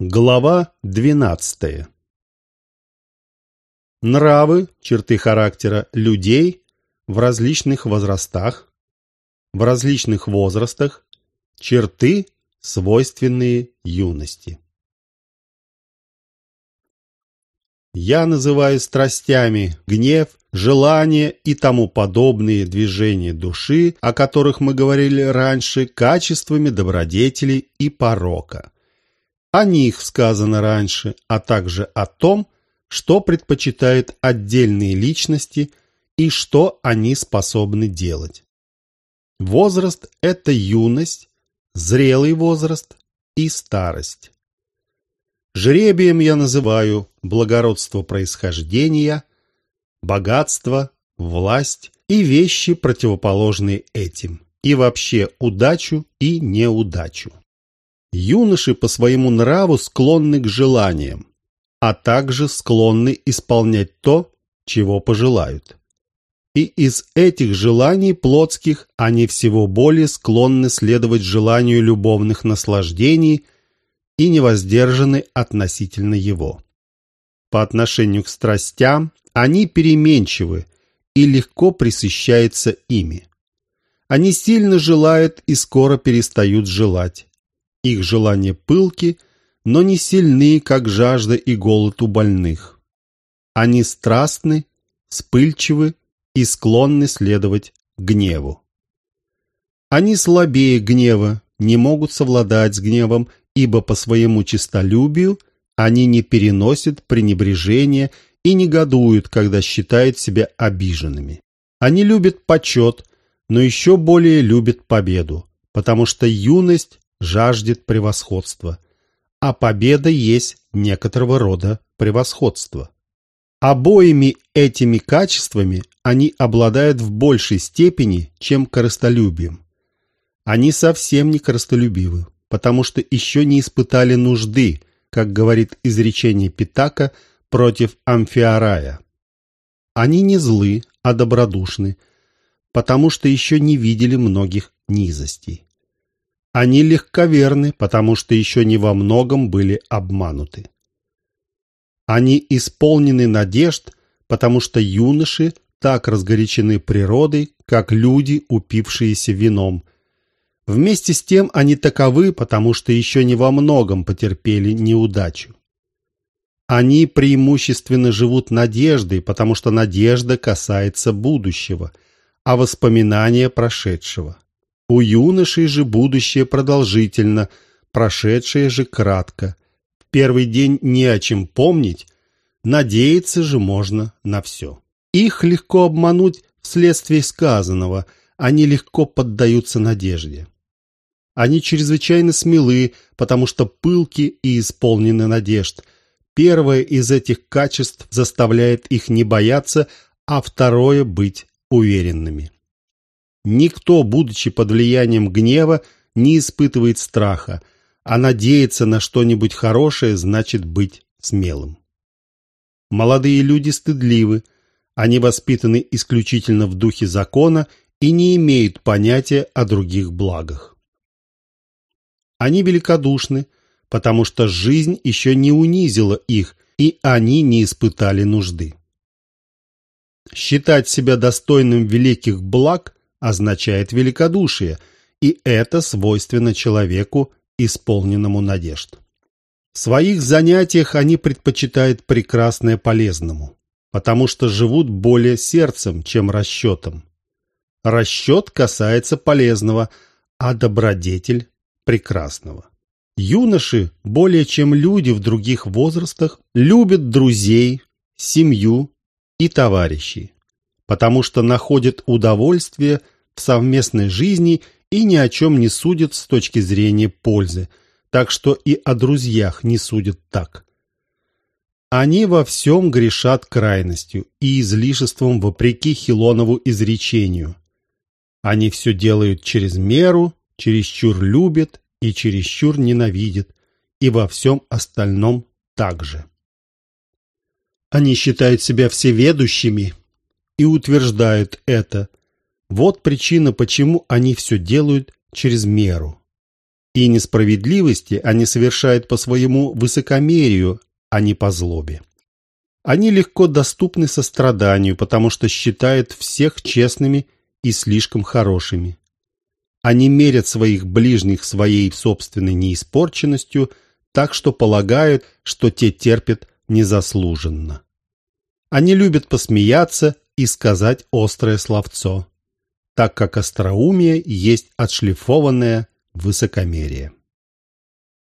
Глава двенадцатая Нравы, черты характера людей в различных возрастах, в различных возрастах, черты, свойственные юности. Я называю страстями гнев, желание и тому подобные движения души, о которых мы говорили раньше, качествами добродетели и порока – о них сказано раньше, а также о том, что предпочитают отдельные личности и что они способны делать. Возраст – это юность, зрелый возраст и старость. Жребием я называю благородство происхождения, богатство, власть и вещи, противоположные этим, и вообще удачу и неудачу. Юноши по своему нраву склонны к желаниям, а также склонны исполнять то, чего пожелают. И из этих желаний плотских они всего более склонны следовать желанию любовных наслаждений и невоздержаны относительно его. По отношению к страстям они переменчивы и легко присыщаются ими. Они сильно желают и скоро перестают желать. Их желания пылки, но не сильны, как жажда и голод у больных. Они страстны, вспыльчивы и склонны следовать гневу. Они слабее гнева, не могут совладать с гневом, ибо по своему честолюбию они не переносят пренебрежения и негодуют, когда считают себя обиженными. Они любят почет, но еще более любят победу, потому что юность жаждет превосходства, а победа есть некоторого рода превосходство. Обоими этими качествами они обладают в большей степени, чем корыстолюбием. Они совсем не корыстолюбивы, потому что еще не испытали нужды, как говорит изречение Питака против Амфиарая. Они не злы, а добродушны, потому что еще не видели многих низостей. Они легковерны, потому что еще не во многом были обмануты. Они исполнены надежд, потому что юноши так разгорячены природой, как люди, упившиеся вином. Вместе с тем они таковы, потому что еще не во многом потерпели неудачу. Они преимущественно живут надеждой, потому что надежда касается будущего, а воспоминания прошедшего. У юношей же будущее продолжительно, прошедшее же кратко. В первый день не о чем помнить, надеяться же можно на все. Их легко обмануть вследствие сказанного, они легко поддаются надежде. Они чрезвычайно смелы, потому что пылки и исполнены надежд. Первое из этих качеств заставляет их не бояться, а второе – быть уверенными. Никто, будучи под влиянием гнева, не испытывает страха, а надеяться на что-нибудь хорошее значит быть смелым. Молодые люди стыдливы, они воспитаны исключительно в духе закона и не имеют понятия о других благах. Они великодушны, потому что жизнь еще не унизила их, и они не испытали нужды. Считать себя достойным великих благ означает великодушие, и это свойственно человеку, исполненному надежд. В своих занятиях они предпочитают прекрасное полезному, потому что живут более сердцем, чем расчетом. Расчет касается полезного, а добродетель – прекрасного. Юноши, более чем люди в других возрастах, любят друзей, семью и товарищей потому что находят удовольствие в совместной жизни и ни о чем не судят с точки зрения пользы, так что и о друзьях не судят так. Они во всем грешат крайностью и излишеством вопреки Хилонову изречению. Они все делают через меру, чересчур любят и чересчур ненавидят, и во всем остальном так же. Они считают себя всеведущими и утверждают это. Вот причина, почему они все делают через меру. И несправедливости они совершают по своему высокомерию, а не по злобе. Они легко доступны состраданию, потому что считают всех честными и слишком хорошими. Они мерят своих ближних своей собственной неиспорченностью, так что полагают, что те терпят незаслуженно. Они любят посмеяться и сказать острое словцо, так как остроумие есть отшлифованное высокомерие.